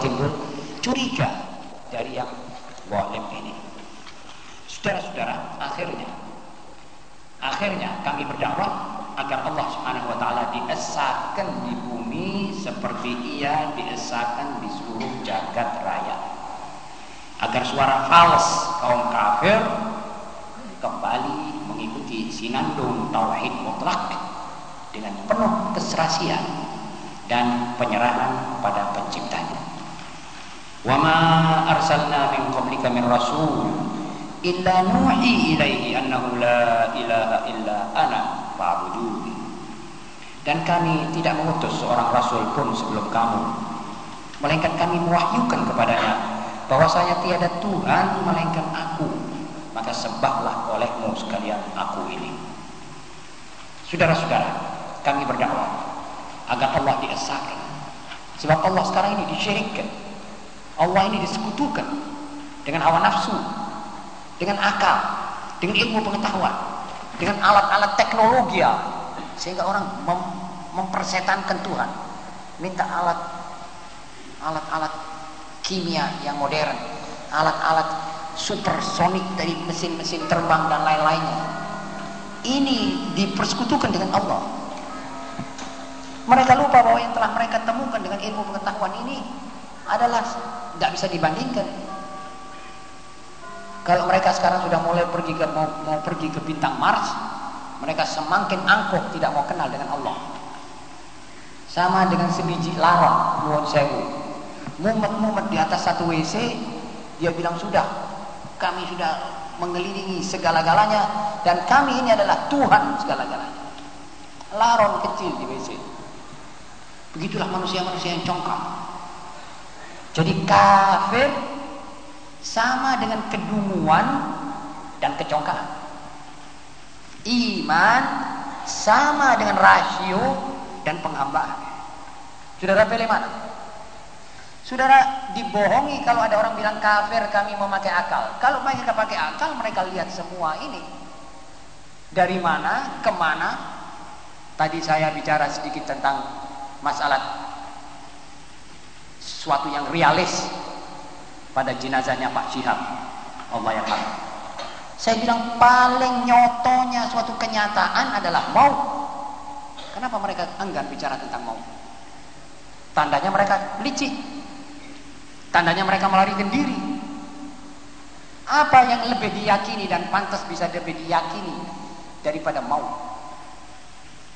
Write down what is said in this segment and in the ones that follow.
timbul curiga dari yang zalim ini. Saudara-saudara, akhirnya akhirnya kami berdakwah agar Allah Subhanahu wa taala diesakan di bumi seperti ia diesakan di seluruh jagat raya. Agar suara fals kaum kafir kembali mengikuti sinandung tauhid mutlak dengan penuh keserasian dan penyerahan pada penciptanya. Wa ma arsalna min qablika min rasul illa nuhi ilaihi annahu la ilaha illa ana fa'budun. Dan kami tidak mengutus seorang rasul pun sebelum kamu melainkan kami mewahyukan kepadanya bahwasanya tiada Tuhan melainkan aku maka sembahlah olehmu sekalian aku ini. Saudara-saudara, kami berdakwah agar Allah diesakan. Sebab Allah sekarang ini disyirikkan. Allah ini disekutukan dengan hawa nafsu, dengan akal, dengan ilmu pengetahuan, dengan alat-alat teknologi sehingga orang mem mempersetankan Tuhan. Minta alat alat-alat kimia yang modern, alat-alat supersonik dari mesin-mesin terbang dan lain-lainnya. Ini dipersekutukan dengan Allah. Mereka lupa bahwa yang telah mereka temukan dengan ilmu pengetahuan ini adalah tidak bisa dibandingkan. Kalau mereka sekarang sudah mulai pergi ke mau, mau pergi ke bintang Mars, mereka semakin angkuh tidak mau kenal dengan Allah. Sama dengan sebiji larang nuwun sewu. Mumet-mumet di atas satu WC, dia bilang sudah, kami sudah mengelilingi segala-galanya dan kami ini adalah Tuhan segala-galanya. Laron kecil di WC. Begitulah manusia-manusia yang congkak. Jadi kafir sama dengan kedunguan dan kecongkaan. Iman sama dengan rasio dan penghambaan. Saudara pilih mana? Saudara dibohongi kalau ada orang bilang kafir kami memakai akal. Kalau mereka pakai akal mereka lihat semua ini. Dari mana, ke mana. Tadi saya bicara sedikit tentang masalah sesuatu yang realis pada jenazahnya Pak Syihab. Allah yang saya bilang paling nyotonya suatu kenyataan adalah mau kenapa mereka enggan bicara tentang mau tandanya mereka licik. Tandanya mereka melarikan diri apa yang lebih diyakini dan pantas bisa lebih diyakini daripada mau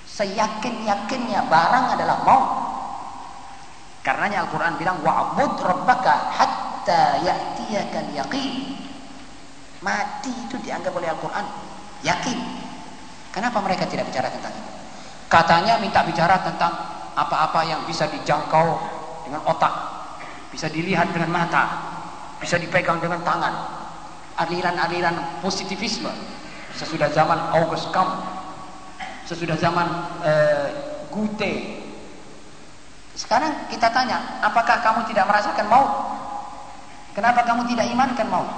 seyakin-yakinnya barang adalah mau karenanya Al-Quran bilang wa'bud rabbaka hatta ya'tiyakal yaqin mati itu dianggap oleh Al-Quran yakin. Kenapa mereka tidak bicara tentang itu? Katanya minta bicara tentang apa-apa yang bisa dijangkau dengan otak bisa dilihat dengan mata bisa dipegang dengan tangan. Aliran-aliran positivisme. Sesudah zaman August Comte sesudah zaman uh, Gute. Sekarang kita tanya, apakah kamu tidak merasakan maut? Kenapa kamu tidak imankan maut?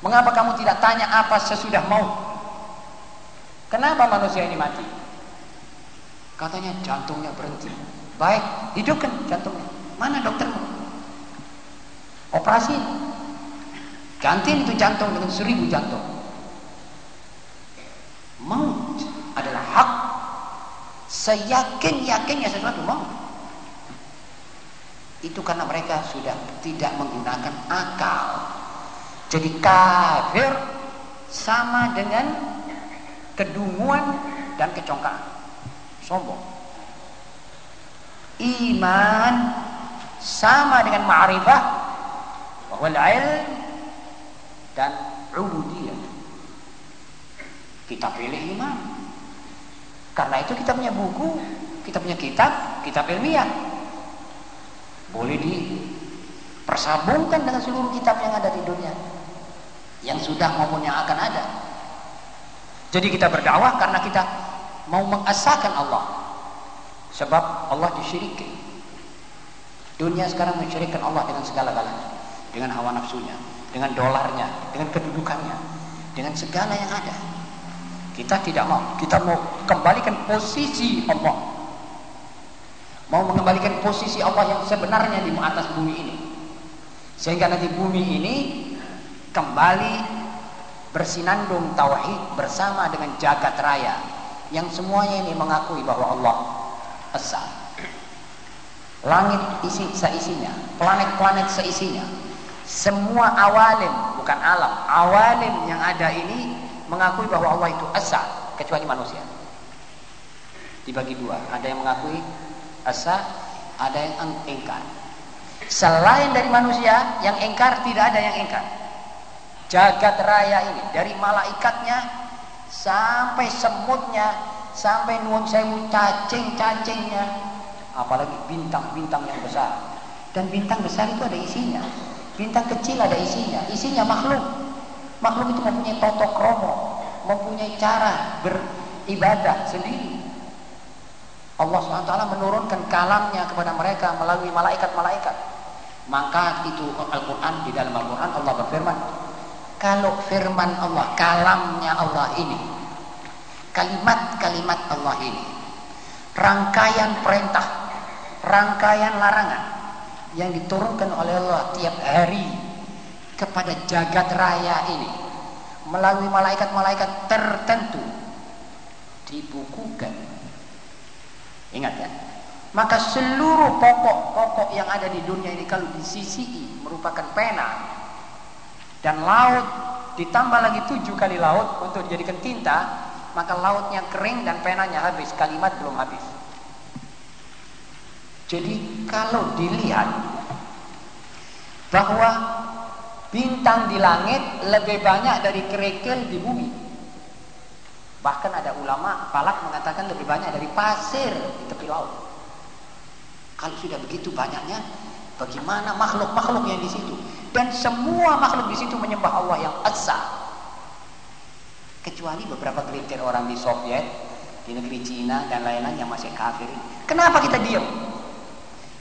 Mengapa kamu tidak tanya apa sesudah maut? Kenapa manusia ini mati? Katanya jantungnya berhenti. Baik, hidupkan jantungnya. Mana doktermu? Operasi. Gantiin itu jantung dengan seribu jantung maut adalah hak seyakin-yakinnya sesuatu maut itu karena mereka sudah tidak menggunakan akal. Jadi kafir sama dengan kedunguan dan kecongkaan. Sombong. Iman sama dengan ma'rifah bahwa ilm dan ubudiyah. Kita pilih iman karena itu kita punya buku kita punya kitab kitab ilmiah. Boleh dipersambungkan dengan seluruh kitab yang ada di dunia. Yang sudah maupun yang akan ada. Jadi kita berdakwah karena kita mau mengesahkan Allah. Sebab Allah disyirikin dunia sekarang mensyirikkan Allah dengan segala-galanya. Dengan hawa nafsunya dengan dolarnya dengan kedudukannya dengan segala yang ada kita tidak mau. Kita mau kembalikan posisi Allah. Mau mengembalikan posisi Allah yang sebenarnya di atas bumi ini. Sehingga nanti bumi ini kembali bersinandung tauhid bersama dengan jagat raya yang semuanya ini mengakui bahwa Allah Esa. Langit isi seisinya, planet-planet seisinya. Semua awalim, bukan alam, awalim yang ada ini mengakui bahwa Allah itu Esa, kecuali manusia. Dibagi dua, ada yang mengakui Esa, ada yang engkar. Selain dari manusia, yang engkar tidak ada yang engkar. Jagat raya ini dari malaikatnya sampai semutnya sampai nuwun sewu cacing-cacingnya apalagi bintang-bintang yang besar dan bintang besar itu ada isinya bintang kecil ada isinya isinya makhluk makhluk itu mempunyai toto kromo mempunyai cara beribadah sendiri. Allah SWT menurunkan kalamnya kepada mereka melalui malaikat-malaikat. Maka itu Al-Quran di dalam Al-Quran Allah berfirman kalau firman Allah kalamnya Allah ini kalimat-kalimat Allah ini rangkaian perintah rangkaian larangan yang diturunkan oleh Allah tiap hari kepada jagat raya ini. Melalui malaikat-malaikat tertentu dibukukan ingat ya? Maka seluruh pokok-pokok yang ada di dunia ini kalau disisi merupakan pena. Dan laut ditambah lagi tujuh kali laut untuk dijadikan tinta maka lautnya kering dan penanya habis, kalimat belum habis. Jadi kalau dilihat bahwa bintang di langit lebih banyak dari kerikil di bumi. Bahkan ada ulama falak mengatakan lebih banyak dari pasir di tepi laut. Kalau sudah begitu banyaknya, bagaimana makhluk-makhluk yang di situ? Dan semua makhluk di situ menyembah Allah yang esa, Kecuali beberapa gelintir orang di Soviet, di negeri Cina dan lain-lain yang masih kafir. Kenapa kita diam?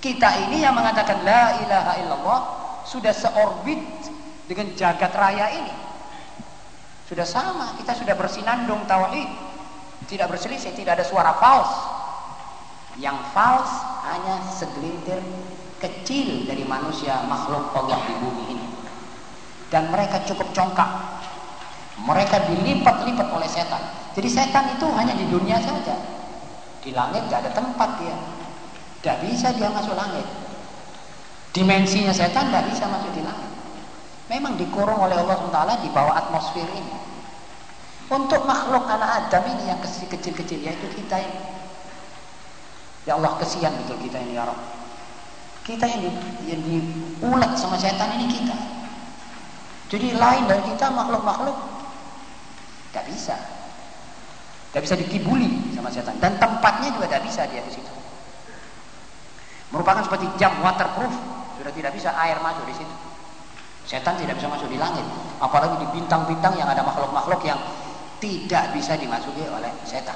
Kita ini yang mengatakan la ilaha illallah sudah seorbit dengan jagat raya ini. Sudah sama, kita sudah bersinandung tauhid. Tidak berselisih, tidak ada suara fals. Yang fals hanya segelintir kecil dari manusia makhluk Allah di bumi ini. Dan mereka cukup congkak mereka dilipat-lipat oleh setan. Jadi setan itu hanya di dunia saja. Di langit gak ada tempat dia. Tidak bisa dia masuk langit. Dimensinya setan tidak bisa masuk di langit. Memang dikurung oleh Allah SWT di bawah atmosfer ini. Untuk makhluk anak Adam ini yang kecil-kecil yaitu kita ini. Ya Allah kesian betul kita ini ya Rabb. Kita yang, di, sama setan ini kita. Jadi lain dari kita makhluk-makhluk Gak bisa. Gak bisa dikibuli sama setan. Dan tempatnya juga gak bisa dia di situ. Merupakan seperti jam waterproof. Sudah tidak bisa air masuk di situ. Setan tidak bisa masuk di langit. Apalagi di bintang-bintang yang ada makhluk-makhluk yang tidak bisa dimasuki oleh setan.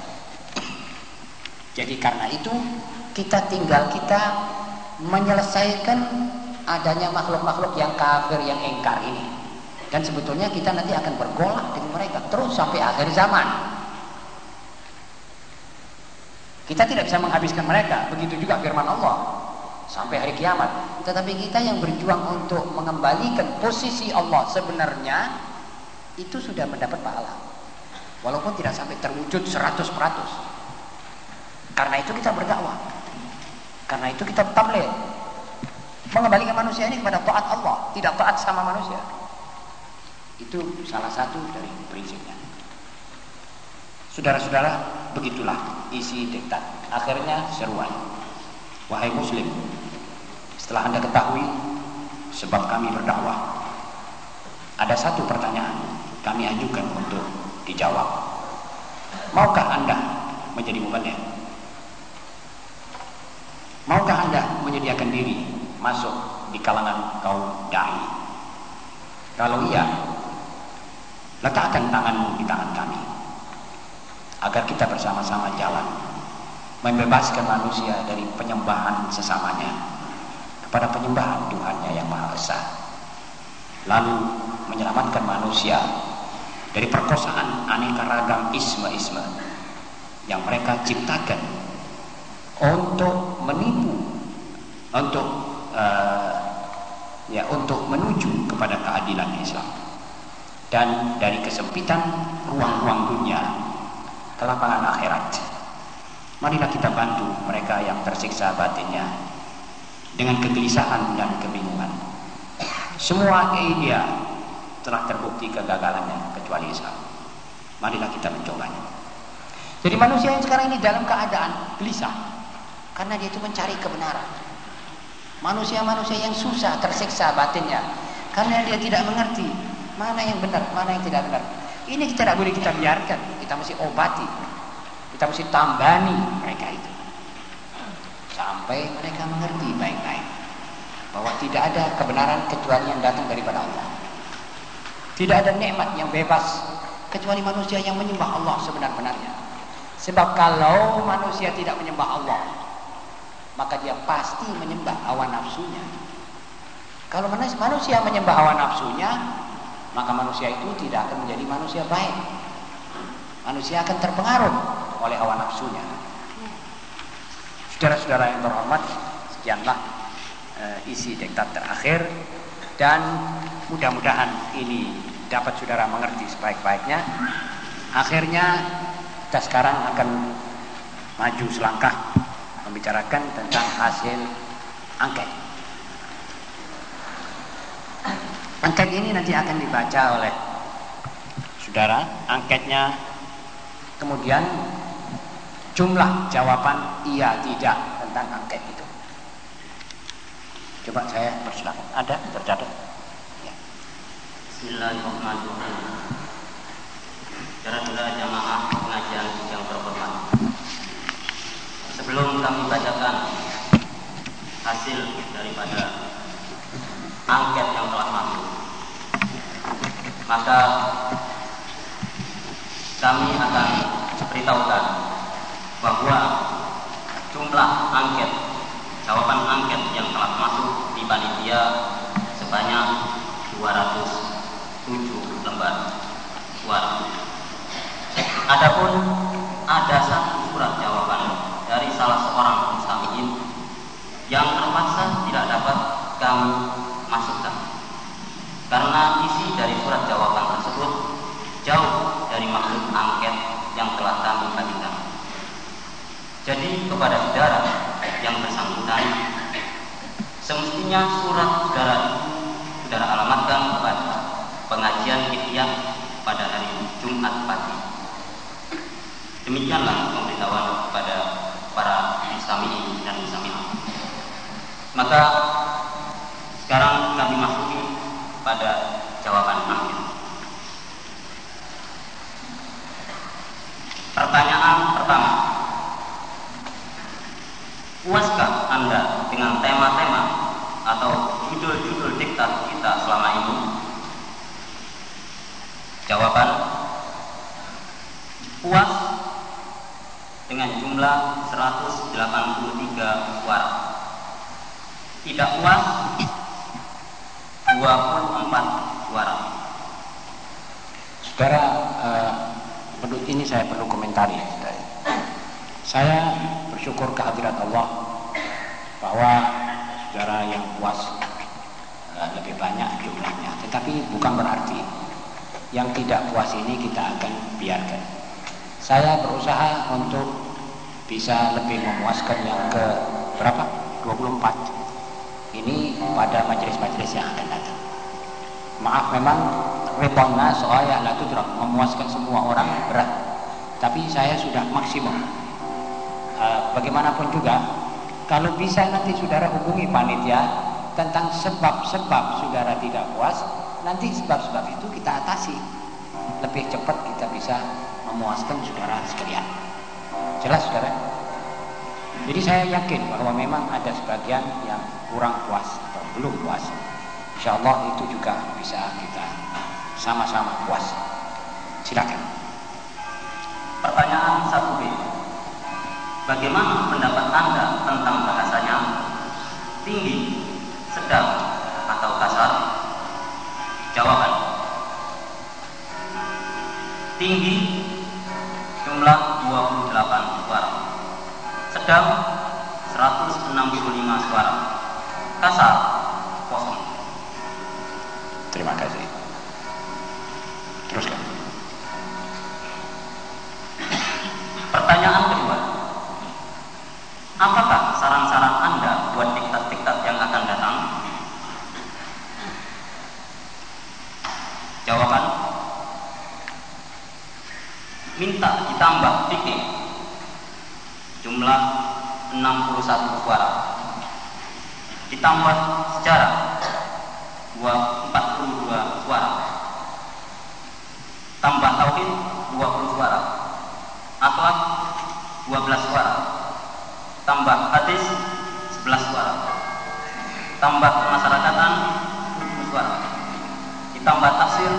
Jadi karena itu kita tinggal kita menyelesaikan adanya makhluk-makhluk yang kafir yang engkar ini. Dan sebetulnya kita nanti akan bergolak dengan mereka terus sampai akhir zaman. Kita tidak bisa menghabiskan mereka, begitu juga firman Allah sampai hari kiamat. Tetapi kita yang berjuang untuk mengembalikan posisi Allah sebenarnya itu sudah mendapat pahala. Walaupun tidak sampai terwujud 100%. Karena itu kita berdakwah. Karena itu kita tabligh. Mengembalikan manusia ini kepada taat Allah, tidak taat sama manusia. Itu salah satu dari prinsipnya. Saudara-saudara, begitulah isi diktat. Akhirnya seruan. Wahai muslim, setelah Anda ketahui sebab kami berdakwah, ada satu pertanyaan kami ajukan untuk dijawab. Maukah Anda menjadi muballigh? Maukah Anda menyediakan diri masuk di kalangan kaum dai? Kalau iya, Letakkan tanganmu di tangan kami. Agar kita bersama-sama jalan. Membebaskan manusia dari penyembahan sesamanya. Kepada penyembahan Tuhannya yang Maha Esa. Lalu menyelamatkan manusia dari perkosaan aneka ragam isme-isme yang mereka ciptakan untuk menipu untuk uh, ya untuk menuju kepada keadilan Islam dan dari kesempitan ruang-ruang dunia ke lapangan akhirat marilah kita bantu mereka yang tersiksa batinnya dengan kegelisahan dan kebingungan. Semua idea telah terbukti kegagalannya kecuali Islam. Marilah kita mencobanya. Jadi manusia yang sekarang ini dalam keadaan gelisah karena dia itu mencari kebenaran. Manusia-manusia yang susah tersiksa batinnya karena dia tidak mengerti mana yang benar, mana yang tidak benar. Ini kita tidak boleh kita biarkan, kita mesti obati, kita mesti tambani mereka itu sampai mereka mengerti baik-baik bahwa tidak ada kebenaran kecuali yang datang daripada Allah. Tidak ada nikmat yang bebas kecuali manusia yang menyembah Allah sebenar-benarnya. Sebab kalau manusia tidak menyembah Allah, maka dia pasti menyembah hawa nafsunya. Kalau manusia menyembah hawa nafsunya, maka manusia itu tidak akan menjadi manusia baik. Manusia akan terpengaruh oleh hawa nafsunya. Saudara-saudara yang terhormat, sekianlah uh, isi diktat terakhir dan mudah-mudahan ini dapat saudara mengerti sebaik-baiknya. Akhirnya kita sekarang akan maju selangkah membicarakan tentang hasil angket. Angket ini nanti akan dibaca oleh saudara. Angketnya kemudian jumlah jawaban iya tidak tentang angket itu. Coba saya persilakan. Ada tercatat? Ya. Bismillahirrahmanirrahim. Saudara-saudara jamaah pengajian yang terhormat. Sebelum kami bacakan hasil daripada angket yang telah masuk, maka kami akan beritahukan bahwa jumlah angket, jawaban angket yang telah masuk di panitia sebanyak 207 lembar suara. Adapun ada satu surat jawaban dari salah seorang mustamiin yang terpaksa tidak dapat kami masukkan karena isi dari surat jawaban semestinya surat saudara itu saudara alamatkan kepada pengajian Ikhya pada hari Jumat pagi. Demikianlah pemberitahuan kepada para istami dan istami. Maka sekarang kami masuki pada jawaban akhir. Pertanyaan pertama. Puaskah Anda dengan tema-tema atau judul-judul diktat kita selama ini? Jawaban puas dengan jumlah 183 suara. Tidak puas 24 suara. Saudara, menurut ini saya perlu komentari. Saya bersyukur kehadirat Allah bahwa saudara yang puas uh, lebih banyak jumlahnya. Tetapi bukan berarti yang tidak puas ini kita akan biarkan saya berusaha untuk bisa lebih memuaskan yang ke berapa? 24 ini pada majelis-majelis yang akan datang. Maaf memang repotnya soalnya lah itu memuaskan semua orang berat. Tapi saya sudah maksimum. E, bagaimanapun juga kalau bisa nanti saudara hubungi panitia tentang sebab-sebab saudara tidak puas nanti sebab-sebab itu kita atasi. Lebih cepat kita bisa memuaskan saudara sekalian. Jelas saudara? Jadi saya yakin bahwa memang ada sebagian yang kurang puas atau belum puas. Insya Allah itu juga bisa kita sama-sama puas. Silakan. Pertanyaan satu B. Bagaimana pendapat Anda tentang bahasanya tinggi, sedang, atau kasar? Jawaban. Tinggi Sedang 265 suara. Kasar kosong. Terima kasih. Teruskan. Pertanyaan kedua. Apakah saran-saran Anda buat diktat-diktat yang akan datang? Jawaban minta ditambah fikih jumlah 61 suara. Ditambah sejarah 42 suara. Tambah tauhid 20 suara. Akhlak 12 suara. Tambah hadis 11 suara. Tambah kemasyarakatan 7 suara. Ditambah tafsir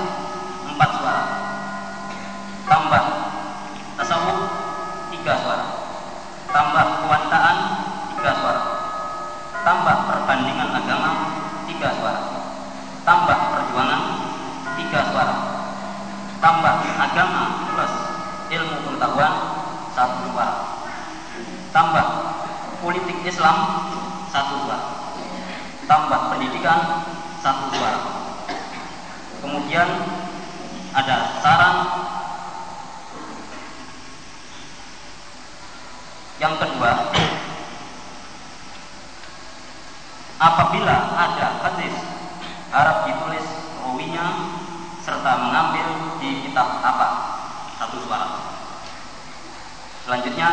tambah perbandingan agama 3 suara. Tambah perjuangan 3 suara. Tambah agama plus ilmu pengetahuan 1 suara. Tambah politik Islam 1 suara. Tambah pendidikan 1 suara. Kemudian ada saran. Yang kedua apabila ada hadis Arab ditulis rawinya serta mengambil di kitab apa? Satu suara. Selanjutnya.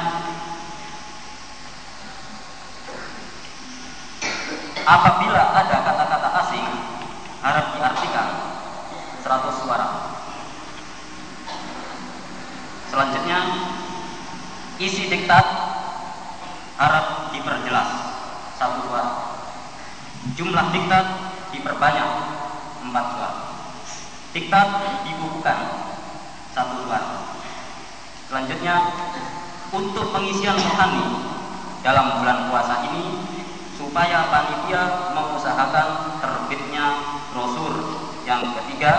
Apabila ada kata-kata asing Arab diartikan 100 suara. Selanjutnya isi diktat Arab diperjelas satu suara jumlah diktat diperbanyak empat suara diktat dibukukan satu suara selanjutnya untuk pengisian rohani dalam bulan puasa ini supaya panitia mengusahakan terbitnya brosur yang ketiga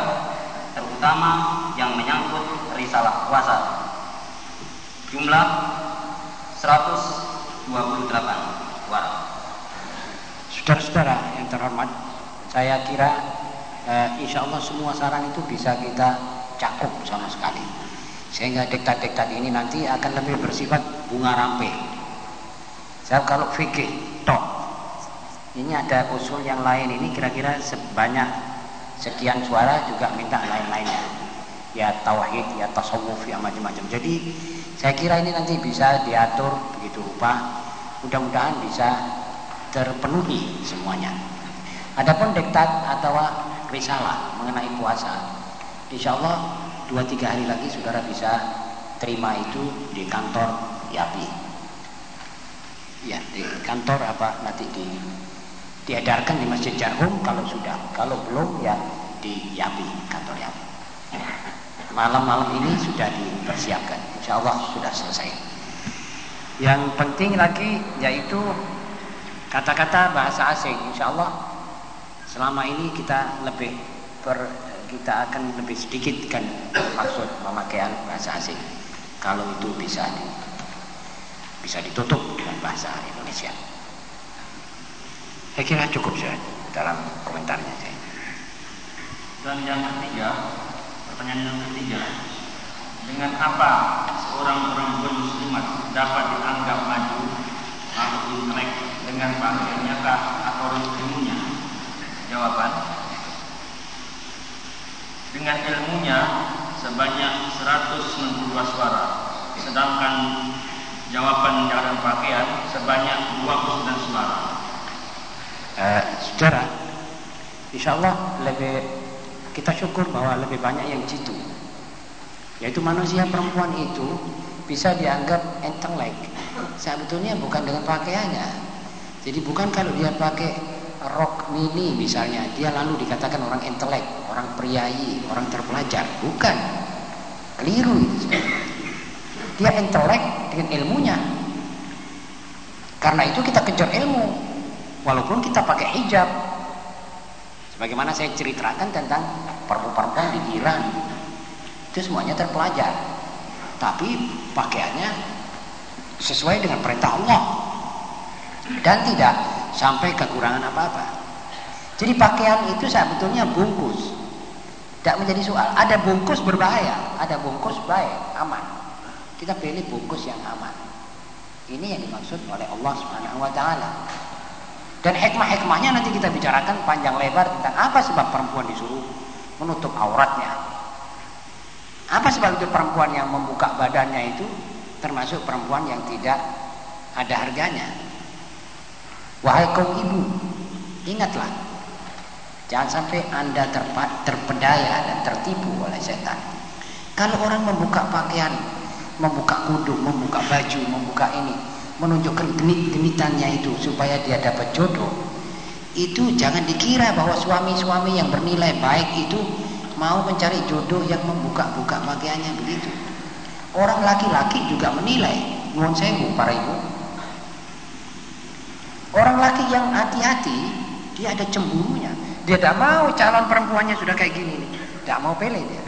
terutama yang menyangkut risalah puasa. Jumlah 128 suara Saudara-saudara yang terhormat, saya kira eh, insya Allah semua saran itu bisa kita cakup sama sekali. Sehingga diktat-diktat ini nanti akan lebih bersifat bunga rampe. Saya kalau fikih, toh ini ada usul yang lain ini kira-kira sebanyak sekian suara juga minta lain-lainnya. Ya tauhid, ya tasawuf, ya macam-macam. Jadi saya kira ini nanti bisa diatur begitu rupa. Mudah-mudahan bisa terpenuhi semuanya. Adapun diktat atau risalah mengenai puasa, insya Allah dua tiga hari lagi saudara bisa terima itu di kantor YAPI. Ya di kantor apa nanti di diedarkan di Masjid Jarhum kalau sudah, kalau belum ya di YAPI kantor YAPI. Malam-malam ini sudah dipersiapkan, insya Allah sudah selesai. Yang penting lagi yaitu kata-kata bahasa asing insya Allah selama ini kita lebih ber, kita akan lebih sedikit kan maksud pemakaian bahasa asing. Kalau itu bisa di, bisa ditutup dengan bahasa Indonesia. Saya kira cukup saya dalam komentarnya saya dan yang ketiga pertanyaan yang ketiga dengan apa seorang perempuan muslimat dapat dianggap maju dengan pakaian nyata atau ilmunya? Jawaban. Dengan ilmunya sebanyak 192 suara. Sedangkan jawaban dalam pakaian sebanyak 29 suara. Uh, Saudara Insya Allah lebih kita syukur bahwa lebih banyak yang jitu. Yaitu manusia perempuan itu bisa dianggap intelek sebetulnya bukan dengan pakaiannya jadi bukan kalau dia pakai rok mini misalnya dia lalu dikatakan orang intelek orang priayi orang terpelajar. Bukan. Keliru dia intelek dengan ilmunya. Karena itu kita kejar ilmu walaupun kita pakai hijab. Sebagaimana saya ceritakan tentang perempuan-perempuan di Iran. Itu semuanya terpelajar. Tapi pakaiannya sesuai dengan perintah Allah dan tidak sampai kekurangan apa-apa. Jadi pakaian itu sebetulnya bungkus. Tidak menjadi soal. Ada bungkus berbahaya, ada bungkus baik, aman. Kita pilih bungkus yang aman. Ini yang dimaksud oleh Allah Subhanahu wa taala. Dan hikmah-hikmahnya nanti kita bicarakan panjang lebar tentang apa sebab perempuan disuruh menutup auratnya. Apa sebab itu perempuan yang membuka badannya itu termasuk perempuan yang tidak ada harganya. Wahai kaum ibu, ingatlah jangan sampai anda terpedaya dan tertipu oleh setan. Kalau orang membuka pakaian, membuka kudu, membuka baju, membuka ini, menunjukkan genit-genitannya itu supaya dia dapat jodoh, itu jangan dikira bahwa suami-suami yang bernilai baik itu mau mencari jodoh yang membuka-buka pakaiannya begitu. Orang laki-laki juga menilai, nuwun sewu para ibu, Orang laki yang hati-hati, dia ada cemburunya. Dia tidak mau calon perempuannya sudah kayak gini nih. Tidak mau pilih dia.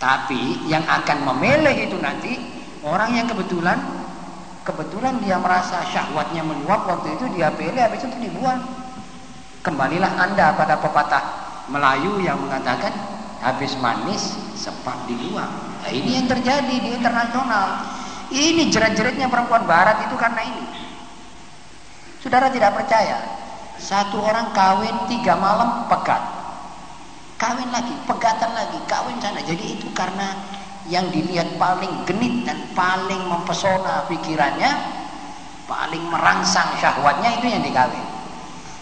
Tapi yang akan memilih itu nanti orang yang kebetulan kebetulan dia merasa syahwatnya meluap waktu itu dia pilih habis itu dibuang. Kembalilah Anda pada pepatah Melayu yang mengatakan habis manis sepak dibuang. Nah, ini yang terjadi di internasional. Ini jerat-jeratnya perempuan barat itu karena ini. Saudara tidak percaya. Satu orang kawin tiga malam pegat. Kawin lagi, pegatan lagi, kawin sana. Jadi itu karena yang dilihat paling genit dan paling mempesona pikirannya, paling merangsang syahwatnya itu yang dikawin.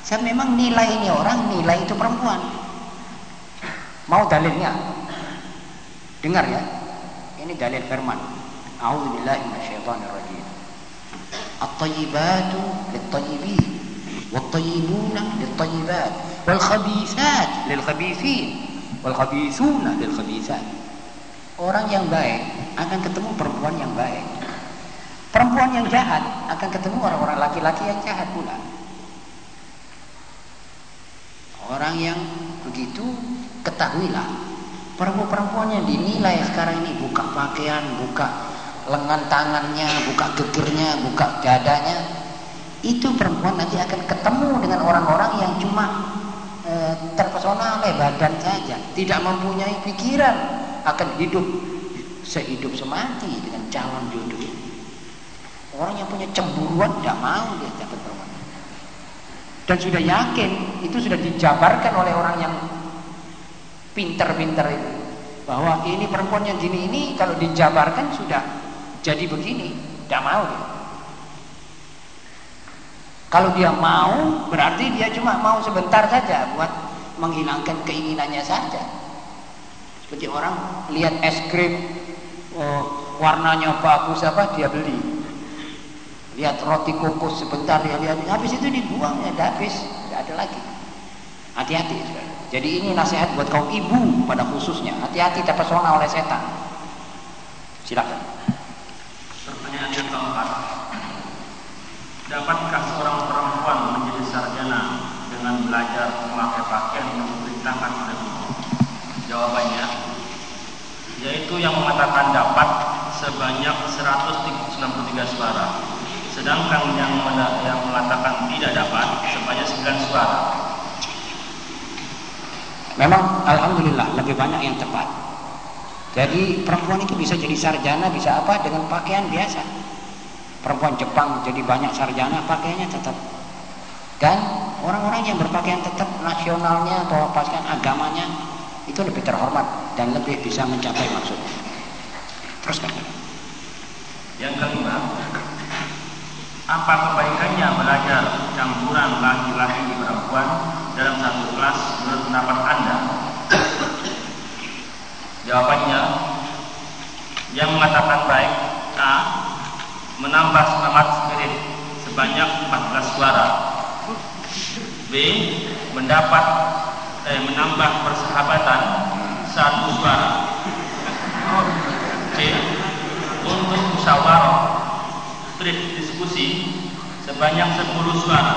Saya memang nilai ini orang, nilai itu perempuan. Mau dalilnya? Dengar ya. Ini dalil firman. A'udzubillahi minasyaitonirrajim. الطيبات للطيبين والطيبون للطيبات والخبيثات للخبيثين والخبيثون للخبيثات orang yang baik akan ketemu perempuan yang baik perempuan yang jahat akan ketemu orang-orang laki-laki yang jahat pula orang yang begitu ketahuilah perempuan-perempuan yang dinilai sekarang ini buka pakaian buka lengan tangannya, buka gegernya, buka dadanya, itu perempuan nanti akan ketemu dengan orang-orang yang cuma e, terpesona oleh badan saja, tidak mempunyai pikiran akan hidup sehidup semati dengan calon jodoh. Orang yang punya cemburuan tidak mau dia dapat perempuan. Dan sudah yakin itu sudah dijabarkan oleh orang yang pinter-pinter itu bahwa ini perempuan yang gini ini kalau dijabarkan sudah jadi begini, tidak mau dia. Kalau dia mau, berarti dia cuma mau sebentar saja buat menghilangkan keinginannya saja. Seperti orang lihat es krim oh, warnanya bagus apa dia beli. Lihat roti kukus sebentar dia lihat, habis itu dibuang ya, habis, tidak ada lagi. Hati-hati, Jadi ini nasihat buat kaum ibu pada khususnya. Hati-hati terpesona oleh setan. Silakan. Yang keempat. Dapatkah seorang perempuan menjadi sarjana dengan belajar memakai pakaian yang diperintahkan oleh Allah? Jawabannya yaitu yang mengatakan dapat sebanyak 193 suara. Sedangkan yang yang mengatakan tidak dapat sebanyak 9 suara. Memang alhamdulillah lebih banyak yang tepat. Jadi perempuan itu bisa jadi sarjana, bisa apa dengan pakaian biasa. Perempuan Jepang jadi banyak sarjana, pakaiannya tetap. Dan orang-orang yang berpakaian tetap nasionalnya atau pakaian agamanya itu lebih terhormat dan lebih bisa mencapai maksud. Teruskan. Yang kelima, apa kebaikannya belajar campuran laki-laki perempuan dalam satu kelas menurut pendapat Anda? Jawabannya yang mengatakan baik A menambah semangat spirit sebanyak 14 suara. B mendapat eh, menambah persahabatan satu suara. C untuk musyawarah spirit diskusi sebanyak 10 suara.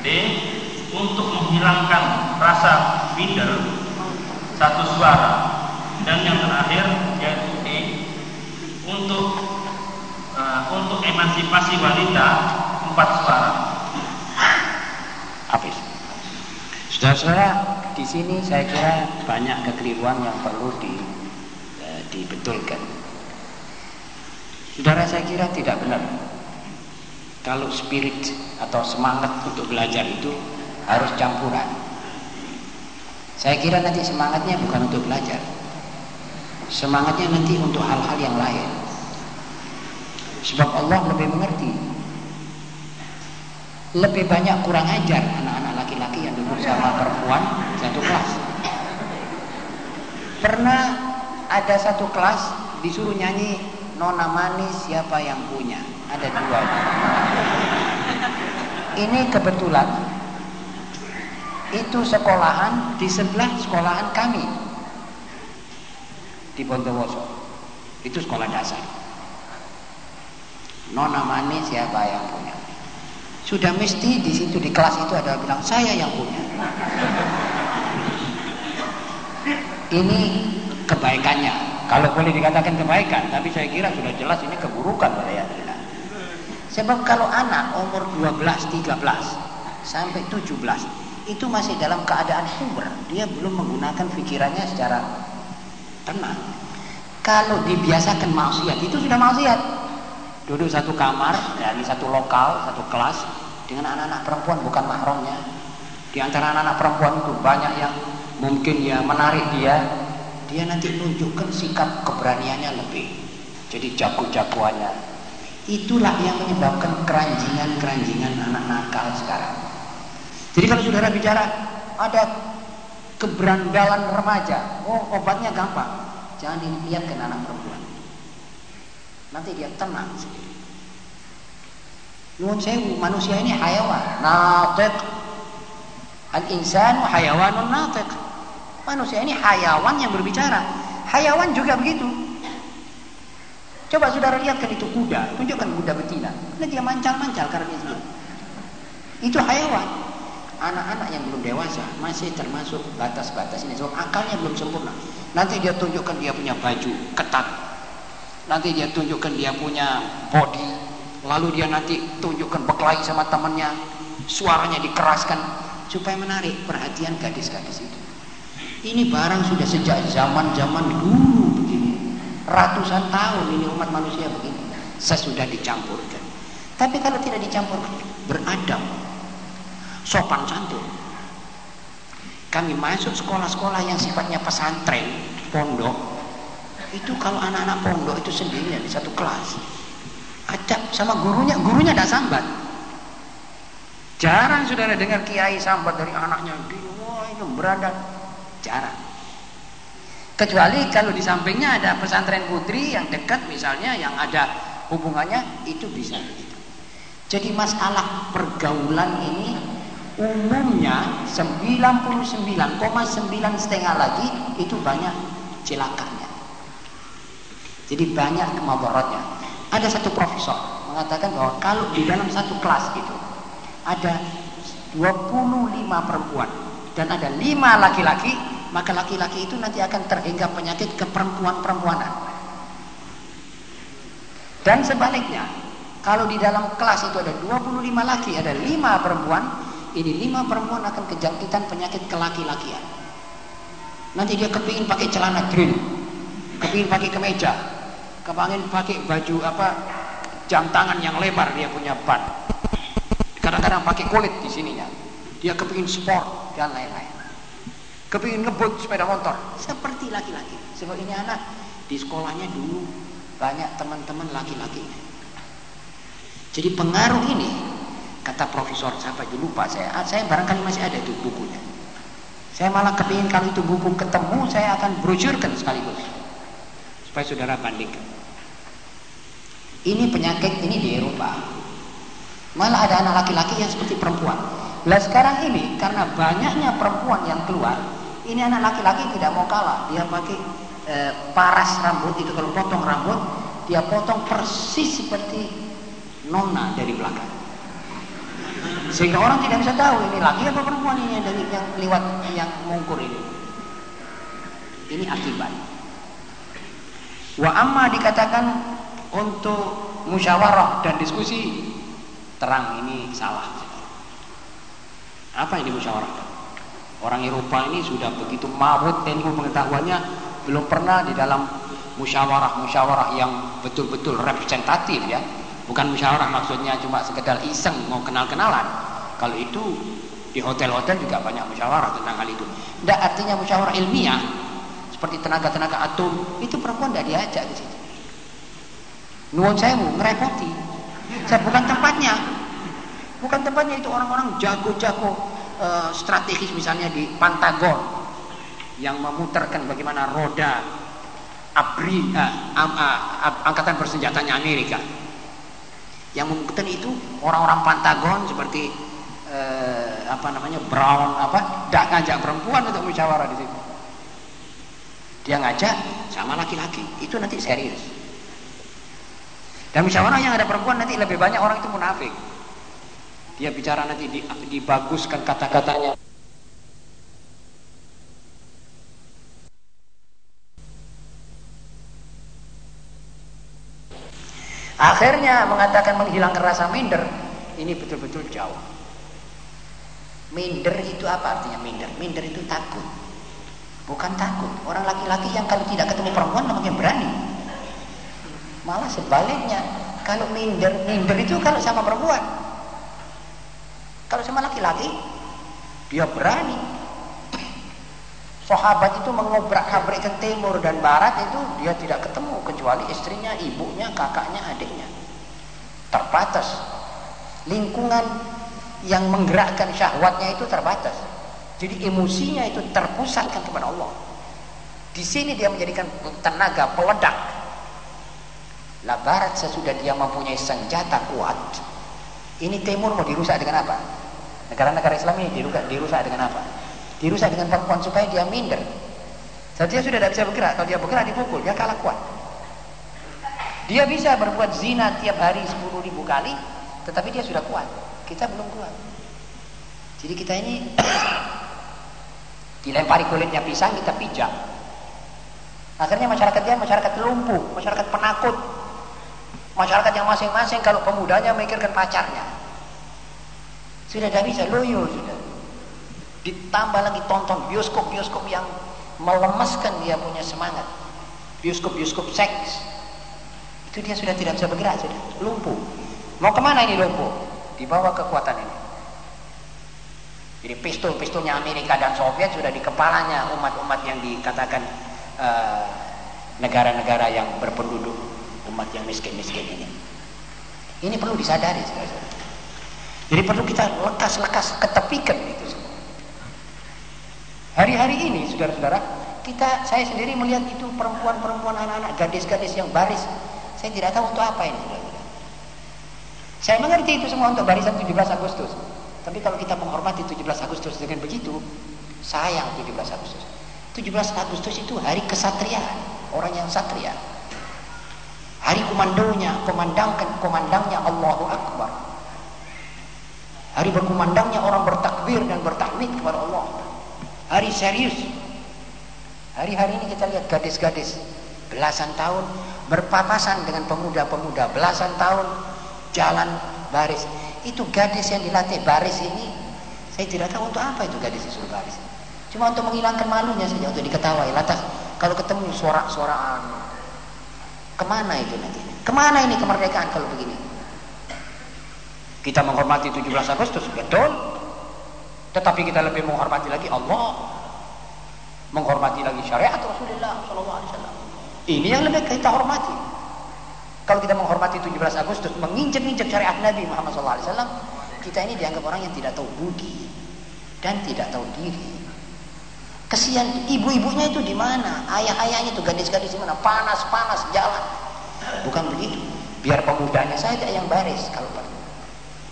D untuk menghilangkan rasa minder satu suara dan yang terakhir yaitu E untuk untuk emansipasi wanita empat suara. Hafiz. Saudara-saudara, di sini saya kira banyak kekeliruan yang perlu di, eh, dibetulkan. Saudara saya kira tidak benar kalau spirit atau semangat untuk belajar itu harus campuran. Saya kira nanti semangatnya bukan untuk belajar. Semangatnya nanti untuk hal-hal yang lain. Sebab Allah lebih mengerti. Lebih banyak kurang ajar anak-anak laki-laki yang duduk sama perempuan satu kelas. Pernah ada satu kelas disuruh nyanyi Nona manis siapa yang punya? Ada dua. Ini kebetulan itu sekolahan di sebelah sekolahan kami di Bondowoso. Itu sekolah dasar. Nona manis siapa yang punya? Sudah mesti di situ di kelas itu ada bilang saya yang punya. Ini kebaikannya. Kalau boleh dikatakan kebaikan, tapi saya kira sudah jelas ini keburukan ya. Sebab kalau anak umur 12, 13 sampai 17 itu masih dalam keadaan puber, dia belum menggunakan pikirannya secara tenang. Kalau dibiasakan maksiat itu sudah maksiat. Duduk satu kamar dari satu lokal, satu kelas dengan anak-anak perempuan bukan mahramnya. Di antara anak-anak perempuan itu banyak yang mungkin ya menarik dia, dia nanti tunjukkan sikap keberaniannya lebih. Jadi jago-jagoannya. Itulah yang menyebabkan keranjingan-keranjingan anak nakal sekarang. Jadi kalau saudara bicara ada keberandalan remaja, oh obatnya gampang. Jangan dilihat ke anak perempuan. Nanti dia tenang sendiri. Nuhun manusia ini hayawan, natiq. Al-insanu hayawanun natiq. Manusia ini hayawan yang berbicara. Hayawan juga begitu. Coba saudara lihat kan itu kuda, tunjukkan kuda betina. Karena dia mancal-mancal karena dia Itu hayawan. Anak-anak yang belum dewasa masih termasuk batas-batas ini. So, akalnya belum sempurna. Nanti dia tunjukkan dia punya baju ketat. Nanti dia tunjukkan dia punya body. Lalu dia nanti tunjukkan berkelahi sama temannya. Suaranya dikeraskan supaya menarik perhatian gadis-gadis itu. Ini barang sudah sejak zaman-zaman dulu begini. Ratusan tahun ini umat manusia begini. Sesudah dicampurkan. Tapi kalau tidak dicampur beradab, sopan santun. Kami masuk sekolah-sekolah yang sifatnya pesantren, pondok. Itu kalau anak-anak pondok itu sendirian di satu kelas. Acap sama gurunya, gurunya tidak sambat. Jarang saudara dengar kiai sambat dari anaknya. Wah ini berada. Jarang. Kecuali kalau di sampingnya ada pesantren putri yang dekat misalnya yang ada hubungannya itu bisa Jadi masalah pergaulan ini umumnya 99,9 setengah lagi itu banyak celakanya. Jadi banyak kemabaratnya. Ada satu profesor mengatakan bahwa kalau di dalam satu kelas itu ada 25 perempuan dan ada 5 laki-laki, maka laki-laki itu nanti akan terhingga penyakit keperempuan-perempuanan. Dan sebaliknya, kalau di dalam kelas itu ada 25 laki, ada 5 perempuan, ini lima perempuan akan kejangkitan penyakit kelaki-lakian. Nanti dia kepingin pakai celana green, kepingin pakai kemeja, kepingin pakai baju apa jam tangan yang lebar dia punya ban. Kadang-kadang pakai kulit di sininya. Dia kepingin sport dan lain-lain. Kepingin ngebut sepeda motor seperti laki-laki. Sebab ini anak di sekolahnya dulu banyak teman-teman laki-laki. Jadi pengaruh ini kata profesor siapa itu lupa saya ah, saya barangkali masih ada itu bukunya saya malah kepingin kalau itu buku ketemu saya akan brosurkan sekaligus supaya saudara bandingkan ini penyakit ini di Eropa. Malah ada anak laki-laki yang seperti perempuan. Lah sekarang ini karena banyaknya perempuan yang keluar ini anak laki-laki tidak mau kalah. Dia pakai e, paras rambut itu kalau potong rambut dia potong persis seperti nona dari belakang. Sehingga orang tidak bisa tahu ini laki apa perempuan ini yang dari yang lewat yang mungkur ini. Ini akibat. Wa amma dikatakan untuk musyawarah dan diskusi terang ini salah. Apa yang dimusyawarahkan? Orang Eropa ini sudah begitu mabut ilmu pengetahuannya belum pernah di dalam musyawarah-musyawarah yang betul-betul representatif ya. Bukan musyawarah maksudnya cuma sekedar iseng mau kenal-kenalan. Kalau itu di hotel-hotel juga banyak musyawarah tentang hal itu. Tidak artinya musyawarah ilmiah seperti tenaga-tenaga atom itu perempuan tidak diajak di situ. Nuwun saya mau ngerepoti. Saya bukan tempatnya. Bukan tempatnya itu orang-orang jago-jago uh, strategis misalnya di Pentagon yang memutarkan bagaimana roda abri uh, uh, angkatan bersenjatanya Amerika. Yang memutarkan itu orang-orang Pentagon seperti apa namanya Brown apa tidak ngajak perempuan untuk musyawarah di situ. Dia ngajak sama laki-laki itu nanti serius. Dan musyawarah yang ada perempuan nanti lebih banyak orang itu munafik. Dia bicara nanti dibaguskan kata-katanya. Akhirnya mengatakan menghilangkan rasa minder. Ini betul-betul jauh. Minder itu apa artinya minder? Minder itu takut. Bukan takut. Orang laki-laki yang kalau tidak ketemu perempuan namanya berani. Malah sebaliknya, kalau minder, minder itu kalau sama perempuan. Kalau sama laki-laki, dia berani. Sahabat itu mengobrak-abrik ke timur dan barat itu dia tidak ketemu kecuali istrinya, ibunya, kakaknya, adiknya. Terbatas. Lingkungan yang menggerakkan syahwatnya itu terbatas. Jadi emosinya itu terpusatkan kepada Allah. Di sini dia menjadikan tenaga peledak lah barat sesudah dia mempunyai senjata kuat, ini timur mau dirusak dengan apa? Negara-negara Islam ini dirusak, dirusak dengan apa? Dirusak dengan perempuan supaya dia minder. Saat dia sudah tidak bisa bergerak, kalau dia bergerak dipukul, dia kalah kuat. Dia bisa berbuat zina tiap hari 10 ribu kali, tetapi dia sudah kuat. Kita belum kuat. Jadi kita ini dilempari kulitnya pisang, kita pijak. Akhirnya masyarakat dia masyarakat lumpuh, masyarakat penakut, Masyarakat yang masing-masing kalau pemudanya memikirkan pacarnya. Sudah tidak bisa, loyo sudah. Ditambah lagi tonton bioskop-bioskop yang melemaskan dia punya semangat. Bioskop-bioskop seks. Itu dia sudah tidak bisa bergerak, sudah lumpuh. Mau ke mana ini lumpuh? Di bawah kekuatan ini. Jadi pistol-pistolnya Amerika dan Soviet sudah di kepalanya umat-umat yang dikatakan eh, negara-negara uh, yang berpenduduk umat yang miskin-miskin ini. Ini perlu disadari saudara. Jadi perlu kita lekas-lekas ketepikan itu semua. Hari-hari ini saudara-saudara, kita saya sendiri melihat itu perempuan-perempuan anak-anak, gadis-gadis yang baris. Saya tidak tahu untuk apa ini saudara. Saya mengerti itu semua untuk barisan 17 Agustus. Tapi kalau kita menghormati 17 Agustus dengan begitu, sayang 17 Agustus. 17 Agustus itu hari kesatriaan, orang yang satria. Hari komandonya, komandangkan komandangnya Allahu Akbar. Hari berkumandangnya orang bertakbir dan bertahmid kepada Allah. Hari serius. Hari-hari ini kita lihat gadis-gadis belasan tahun berpapasan dengan pemuda-pemuda belasan tahun jalan baris. Itu gadis yang dilatih baris ini saya tidak tahu untuk apa itu gadis disuruh baris. Cuma untuk menghilangkan malunya saja untuk diketahui. Lantas kalau ketemu suara-suaraan Ke mana itu nanti? Ke mana ini kemerdekaan kalau begini? Kita menghormati 17 Agustus, betul. Tetapi kita lebih menghormati lagi Allah. Menghormati lagi syariat Rasulullah SAW. Ini yang lebih kita hormati. Kalau kita menghormati 17 Agustus, menginjak-injak syariat Nabi Muhammad SAW, kita ini dianggap orang yang tidak tahu budi dan tidak tahu diri. Kesian ibu-ibunya itu di mana? Ayah-ayahnya itu gadis-gadis di mana? Panas-panas jalan. Bukan begitu. Biar pemudanya saja yang baris kalau perlu.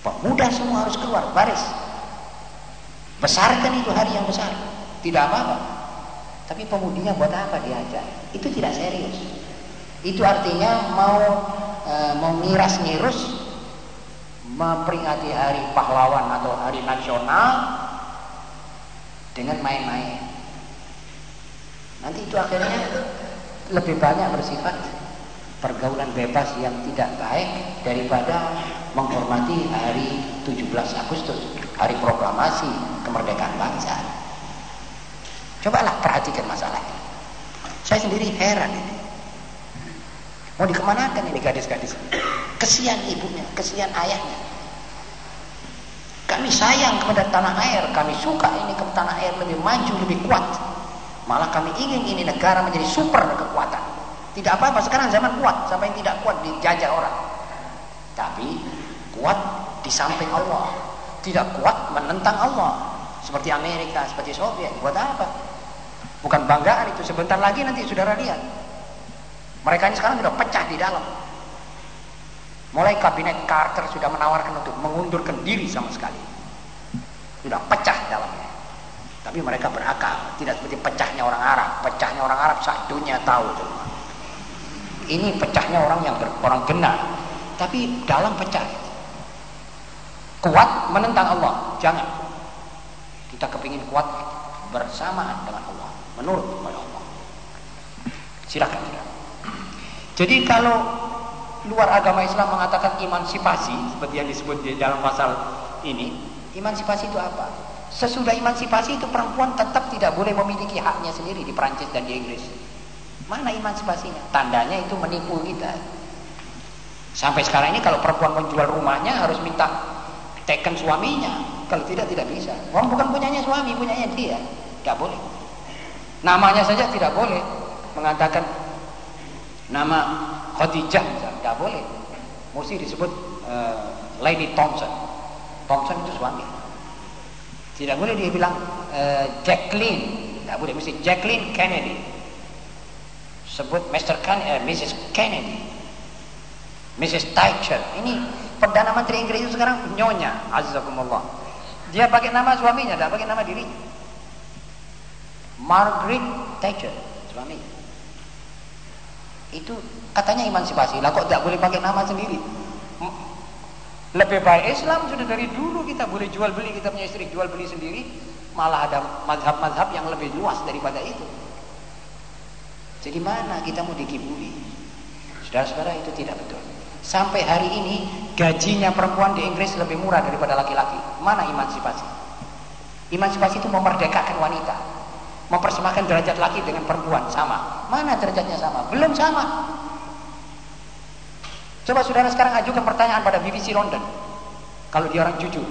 Pemuda semua harus keluar baris. Besarkan itu hari yang besar. Tidak apa-apa. Tapi pemudinya buat apa diajak? Itu tidak serius. Itu artinya mau e, mau ngiras-ngirus memperingati hari pahlawan atau hari nasional dengan main-main. Nanti itu akhirnya lebih banyak bersifat pergaulan bebas yang tidak baik daripada menghormati hari 17 Agustus, hari proklamasi kemerdekaan bangsa. Cobalah perhatikan masalah ini. Saya sendiri heran ini. Mau dikemanakan ini gadis-gadis? Kesian ibunya, kesian ayahnya. Kami sayang kepada tanah air, kami suka ini ke tanah air lebih maju, lebih kuat. Malah kami ingin ini negara menjadi super kekuatan. Tidak apa-apa, sekarang zaman kuat, sampai yang tidak kuat dijajah orang. Tapi kuat di samping Allah. Tidak kuat menentang Allah. Seperti Amerika, seperti Soviet. Buat apa? Bukan banggaan itu. Sebentar lagi nanti saudara lihat. Mereka ini sekarang sudah pecah di dalam. Mulai kabinet Carter sudah menawarkan untuk mengundurkan diri sama sekali. Sudah pecah dalamnya. Tapi mereka berakal, tidak seperti pecahnya orang Arab. Pecahnya orang Arab sak dunia tahu. Ini pecahnya orang yang ber, orang benar. Tapi dalam pecah. Kuat menentang Allah, jangan. Kita kepingin kuat bersamaan dengan Allah, menurut kepada Allah. Silakan, silakan. Jadi kalau luar agama Islam mengatakan emansipasi seperti yang disebut di dalam pasal ini emansipasi itu apa? sesudah emansipasi itu perempuan tetap tidak boleh memiliki haknya sendiri di Perancis dan di Inggris. Mana emansipasinya? tandanya itu menipu kita. Sampai sekarang ini kalau perempuan menjual rumahnya harus minta teken suaminya. Kalau tidak tidak bisa. Orang bukan punyanya suami punyanya dia. Tidak boleh. Namanya saja tidak boleh mengatakan nama Khadijah nggak boleh. Mesti disebut uh, Lady Thompson. Thompson itu suami. Tidak boleh dia bilang uh, Jacqueline, nggak boleh. Mesti Jacqueline Kennedy. Sebut Mr. Ken uh, Mrs. Kennedy, Mrs. Thatcher. Ini perdana menteri Inggris itu sekarang nyonya, azakumullah. Dia pakai nama suaminya, tidak pakai nama dirinya. Margaret Thatcher, suaminya. Itu katanya emansipasi. Lah kok tidak boleh pakai nama sendiri? Lebih baik Islam sudah dari dulu kita boleh jual beli kita punya istri jual beli sendiri. Malah ada mazhab-mazhab yang lebih luas daripada itu. Jadi mana kita mau dikibuli? Saudara-saudara itu tidak betul. Sampai hari ini gajinya perempuan di Inggris lebih murah daripada laki-laki. Mana emansipasi? Emansipasi itu memerdekakan wanita mempersemakan derajat laki dengan perempuan sama. Mana derajatnya sama? Belum sama. Coba saudara sekarang ajukan pertanyaan pada BBC London. Kalau dia orang jujur,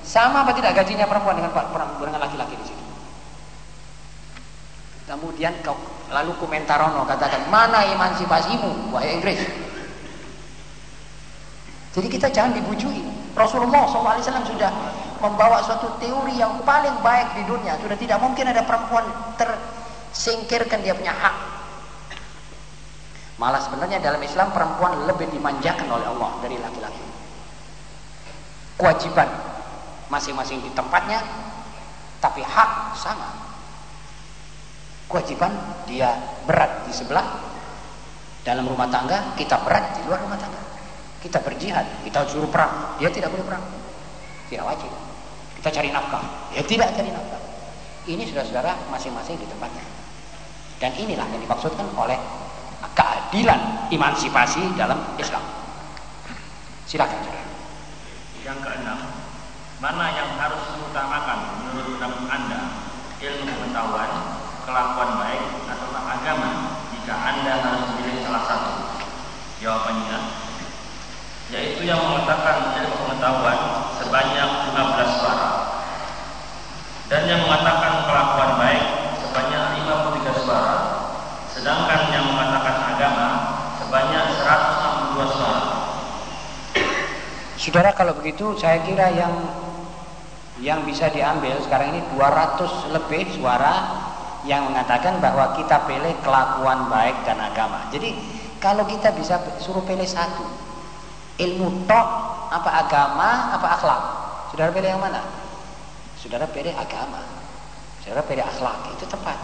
sama apa tidak gajinya perempuan dengan dengan laki-laki di situ? Kemudian kau lalu komentarono katakan mana emansipasimu wahai Inggris? Jadi kita jangan dibujui. Rasulullah SAW sudah membawa suatu teori yang paling baik di dunia. Sudah tidak mungkin ada perempuan tersingkirkan dia punya hak. Malah sebenarnya dalam Islam perempuan lebih dimanjakan oleh Allah dari laki-laki. Kewajiban masing-masing di tempatnya, tapi hak sama. Kewajiban dia berat di sebelah dalam rumah tangga, kita berat di luar rumah tangga. Kita berjihad, kita suruh perang, dia tidak boleh perang. Tidak wajib. Kita cari nafkah. Ya tidak cari nafkah. Ini saudara-saudara masing-masing di tempatnya. Dan inilah yang dimaksudkan oleh keadilan emansipasi dalam Islam. Silakan saudara. Yang keenam, mana yang harus diutamakan menurut pendapat Anda? Ilmu pengetahuan, kelakuan baik, atau agama jika Anda harus memilih salah satu? Jawabannya, yaitu yang mengatakan ilmu pengetahuan sebanyak 15 suara dan yang mengatakan kelakuan baik sebanyak 53 suara sedangkan yang mengatakan agama sebanyak 162 suara Saudara kalau begitu saya kira yang yang bisa diambil sekarang ini 200 lebih suara yang mengatakan bahwa kita pilih kelakuan baik dan agama. Jadi kalau kita bisa suruh pilih satu, ilmu tok apa agama apa akhlak? Saudara pilih yang mana? Saudara pilih agama. Saudara pilih akhlak itu tepat.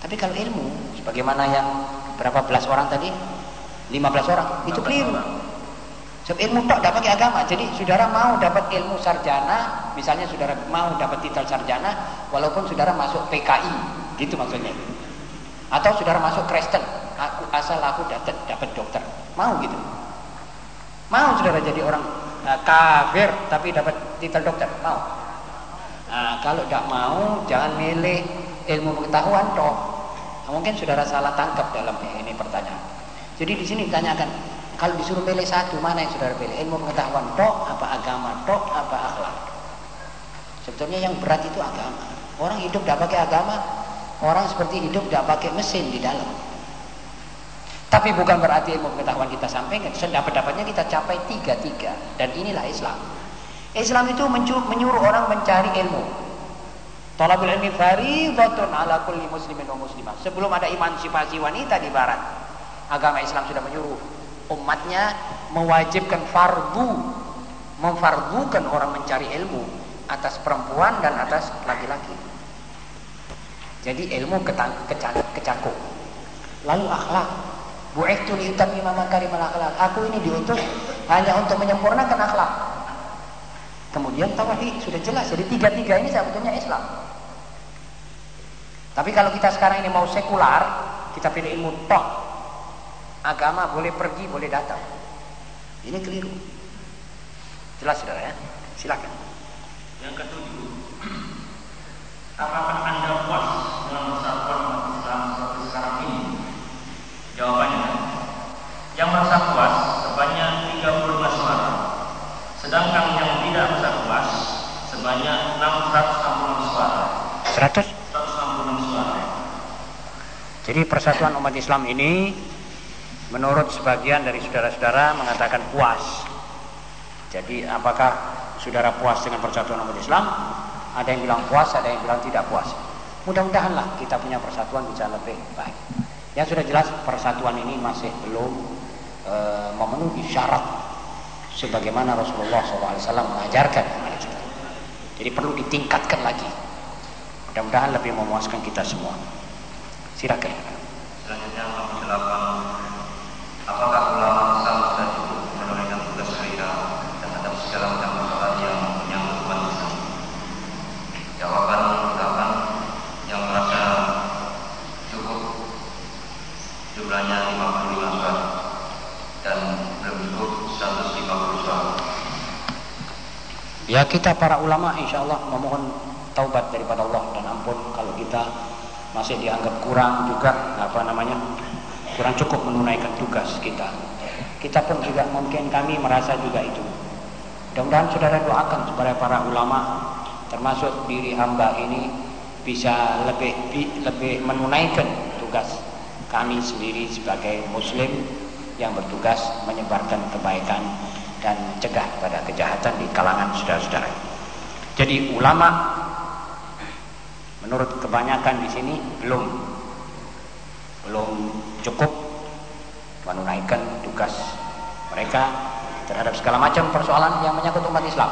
Tapi kalau ilmu sebagaimana yang berapa belas orang tadi? 15 orang itu keliru sebab ilmu tok dapat agama jadi saudara mau dapat ilmu sarjana misalnya saudara mau dapat titel sarjana walaupun saudara masuk PKI gitu maksudnya atau saudara masuk Kristen asal aku dapat dapat dokter. Mau gitu? Mau saudara jadi orang uh, kafir tapi dapat titel dokter? Mau? Nah, kalau tidak mau jangan milih ilmu pengetahuan toh. Nah, mungkin saudara salah tangkap dalam ini pertanyaan. Jadi di sini ditanyakan kalau disuruh pilih satu mana yang saudara pilih ilmu pengetahuan toh apa agama toh apa akhlak? Sebetulnya yang berat itu agama. Orang hidup tidak pakai agama, orang seperti hidup tidak pakai mesin di dalam. Tapi bukan berarti ilmu pengetahuan kita sampaikan. Sedapat-dapatnya kita capai tiga-tiga. Dan inilah Islam. Islam itu menyuruh orang mencari ilmu. Talabul ilmi faridatun ala kulli muslimin wa muslimah. Sebelum ada emansipasi wanita di barat, agama Islam sudah menyuruh umatnya mewajibkan fardu, memfardukan orang mencari ilmu atas perempuan dan atas laki-laki. Jadi ilmu kecakup. Lalu akhlak, Bu'ithtu liutammima makarimal akhlak. Aku ini diutus hanya untuk menyempurnakan akhlak. Kemudian tauhid sudah jelas. Jadi tiga-tiga ini sebetulnya Islam. Tapi kalau kita sekarang ini mau sekular, kita pilih ilmu toh. Agama boleh pergi, boleh datang. Ini keliru. Jelas saudara ya? Silakan. Yang ketujuh, apakah anda puas dengan persatuan umat Islam seperti sekarang ini? Jawabannya, yang merasa puas sebanyak 35 suara, sedangkan yang tidak merasa puas sebanyak 666 suara. 100? 166 suara. Jadi persatuan umat Islam ini menurut sebagian dari saudara-saudara mengatakan puas. Jadi apakah saudara puas dengan persatuan umat Islam? Ada yang bilang puas, ada yang bilang tidak puas. Mudah-mudahanlah kita punya persatuan bisa lebih baik. Yang sudah jelas persatuan ini masih belum e, memenuhi syarat sebagaimana Rasulullah SAW mengajarkan. Jadi perlu ditingkatkan lagi. Mudah-mudahan lebih memuaskan kita semua. Silakan. Apakah ulama Islam sudah cukup menunaikan tugas mereka terhadap segala macam masalah yang menyangkut Islam? Jawaban delapan yang merasa cukup jumlahnya 55 suara dan belum cukup 150 suara. Ya kita para ulama insya Allah memohon taubat daripada Allah dan ampun kalau kita masih dianggap kurang juga apa namanya kurang cukup menunaikan tugas kita. Kita pun juga mungkin kami merasa juga itu. Mudah-mudahan saudara doakan supaya para ulama termasuk diri hamba ini bisa lebih lebih menunaikan tugas kami sendiri sebagai muslim yang bertugas menyebarkan kebaikan dan mencegah pada kejahatan di kalangan saudara-saudara. Jadi ulama menurut kebanyakan di sini belum cukup menunaikan tugas mereka terhadap segala macam persoalan yang menyangkut umat Islam.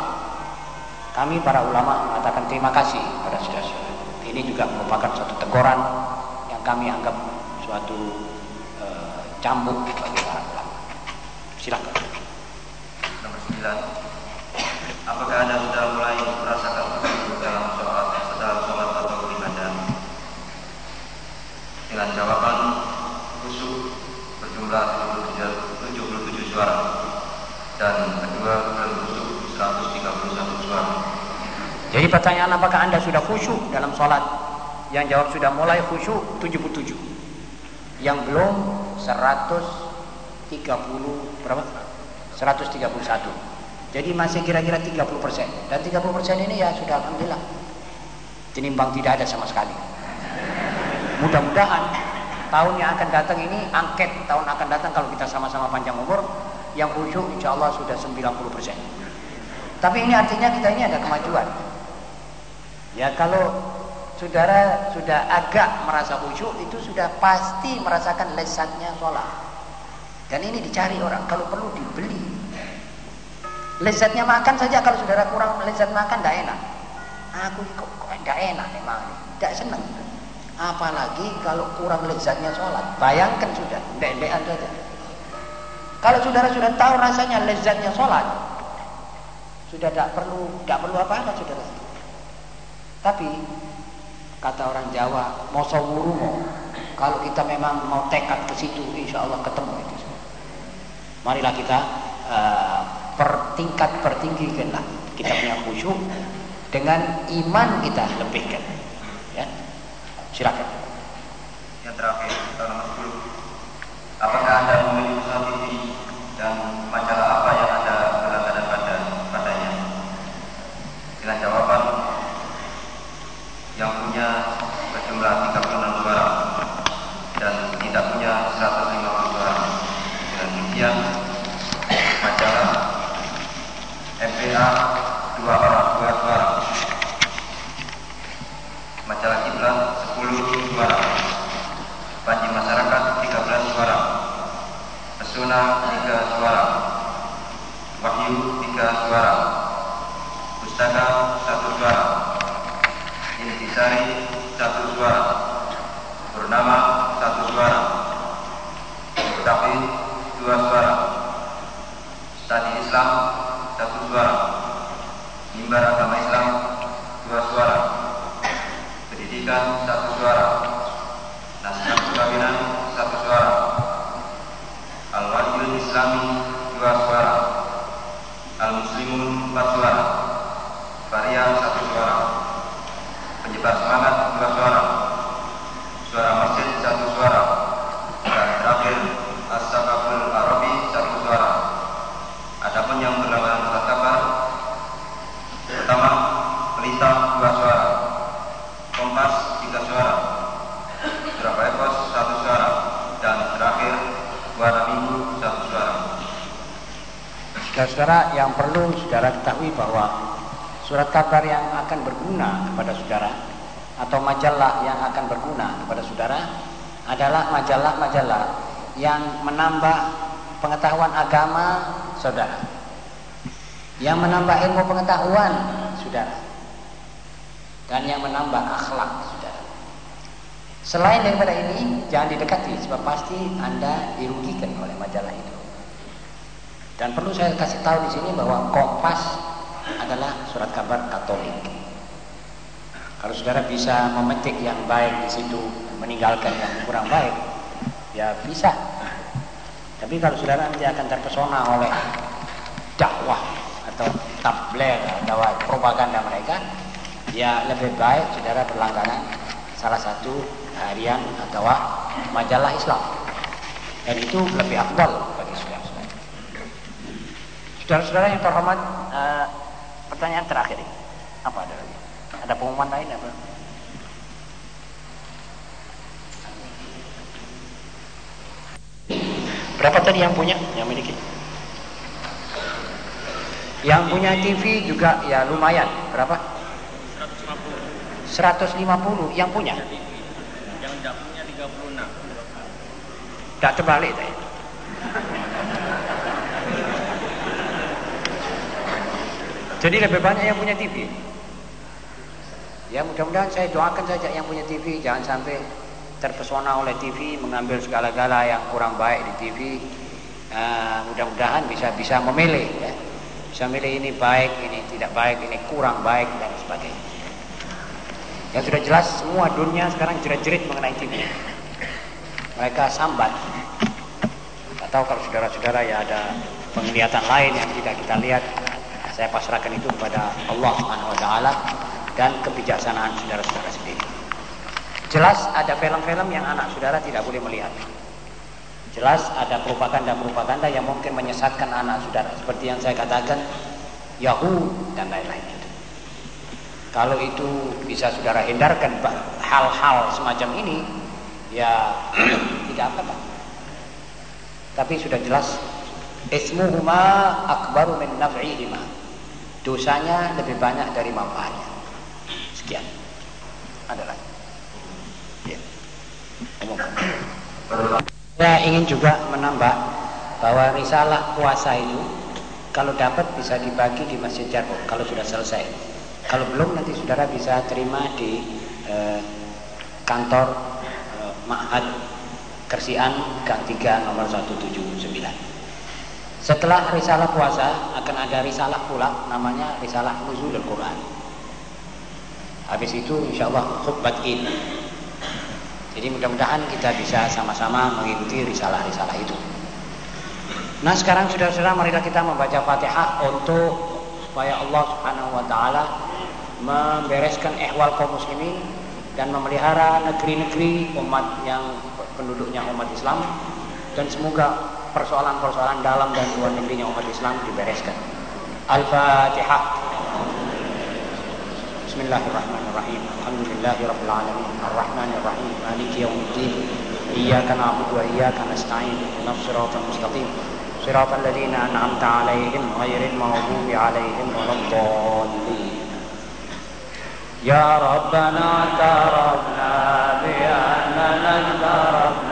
Kami para ulama mengatakan terima kasih pada saudara-saudara. Ini juga merupakan suatu teguran yang kami anggap suatu e, cambuk bagi para ulama. Silakan. Nomor 9 Apakah Anda sudah mulai merasakan khusyuk dalam sholat setelah sholat atau beribadah? Dengan jawaban khusyuk berjumlah 77 suara dan kedua belum khusyuk 131 suara. Jadi pertanyaan apakah anda sudah khusyuk dalam sholat? Yang jawab sudah mulai khusyuk 77. Yang belum 130 berapa? 131. Jadi masih kira-kira 30 persen. Dan 30 persen ini ya sudah alhamdulillah. Tinimbang tidak ada sama sekali. Mudah-mudahan tahun yang akan datang ini angket tahun akan datang kalau kita sama-sama panjang umur yang khusyuk insya Allah sudah 90 persen. Tapi ini artinya kita ini ada kemajuan. Ya kalau saudara sudah agak merasa khusyuk itu sudah pasti merasakan lezatnya sholat. Dan ini dicari orang, kalau perlu dibeli. Lezatnya makan saja kalau saudara kurang lezat makan tidak enak. Aku kok tidak enak memang, tidak senang. Apalagi kalau kurang lezatnya sholat. Bayangkan sudah, ndek-ndekan saja. Kalau saudara sudah tahu rasanya lezatnya sholat, sudah tidak perlu tidak perlu apa-apa saudara. Tapi kata orang Jawa, moso wurumo, kalau kita memang mau tekad ke situ, insya Allah ketemu itu. Marilah kita uh, pertingkat pertinggikanlah kita punya khusyuk dengan iman kita lebihkan. Ya, silakan. Yang terakhir, nomor 10. Apakah anda memiliki pengetahuan saudara. Dan yang menambah akhlak saudara. Selain daripada ini, jangan didekati sebab pasti Anda dirugikan oleh majalah itu. Dan perlu saya kasih tahu di sini bahwa Kompas adalah surat kabar Katolik. Kalau saudara bisa memetik yang baik di situ, meninggalkan yang kurang baik, ya bisa. Tapi kalau saudara nanti akan terpesona oleh dakwah tabligh atau propaganda mereka, ya lebih baik saudara berlangganan salah satu harian atau majalah Islam. Dan itu lebih afdal bagi saudara. Saudara-saudara yang terhormat, uh, pertanyaan terakhir ini. Apa ada lagi? Ada pengumuman lain apa? Berapa tadi yang punya? Yang miliki? Yang punya TV juga ya lumayan. Berapa? 150. 150 yang punya. Yang tidak punya 36. Tak terbalik tadi. Jadi lebih banyak yang punya TV. Ya mudah-mudahan saya doakan saja yang punya TV jangan sampai terpesona oleh TV mengambil segala-gala yang kurang baik di TV. Uh, mudah-mudahan bisa bisa memilih ya. Milih ini baik, ini tidak baik, ini kurang baik dan sebagainya. Yang sudah jelas semua dunia sekarang jerit-jerit mengenai TV. Mereka sambat. Atau kalau saudara-saudara ya ada penglihatan lain yang tidak kita lihat, saya pasrahkan itu kepada Allah Subhanahu wa taala dan kebijaksanaan saudara-saudara sendiri. Jelas ada film-film yang anak saudara tidak boleh melihat. Jelas ada propaganda-propaganda yang mungkin menyesatkan anak saudara seperti yang saya katakan Yahoo dan lain-lain. Kalau itu bisa saudara hindarkan hal-hal semacam ini ya tidak apa-apa. Tapi sudah jelas ismuhuma akbaru min naf'ihima. Dosanya lebih banyak dari manfaatnya. Sekian. Ada lagi. Ya. Umumkan. Saya ingin juga menambah bahwa risalah puasa itu kalau dapat bisa dibagi di Masjid Jarbo kalau sudah selesai. Kalau belum nanti saudara bisa terima di eh, kantor eh, Ma'had Kersian Gang 3 nomor 179. Setelah risalah puasa akan ada risalah pula namanya risalah Nuzulul Quran. Habis itu insya Allah khutbah Id. Jadi mudah-mudahan kita bisa sama-sama mengikuti risalah-risalah itu. Nah sekarang saudara-saudara marilah kita membaca Fatihah untuk supaya Allah Subhanahu wa taala membereskan ehwal kaum muslimin dan memelihara negeri-negeri umat yang penduduknya umat Islam dan semoga persoalan-persoalan dalam dan luar negerinya umat Islam dibereskan. Al-Fatihah. Bismillahirrahmanirrahim. Alhamdulillahirabbil alamin. Arrahmanir مالك يوم الدين. إياك نعبد وإياك نستعين. اهدنا الصراط المستقيم. صراط الذين أنعمت عليهم غير المغضوب عليهم ولا الضالين. يا ربنا اعترفنا بأننا اعترفنا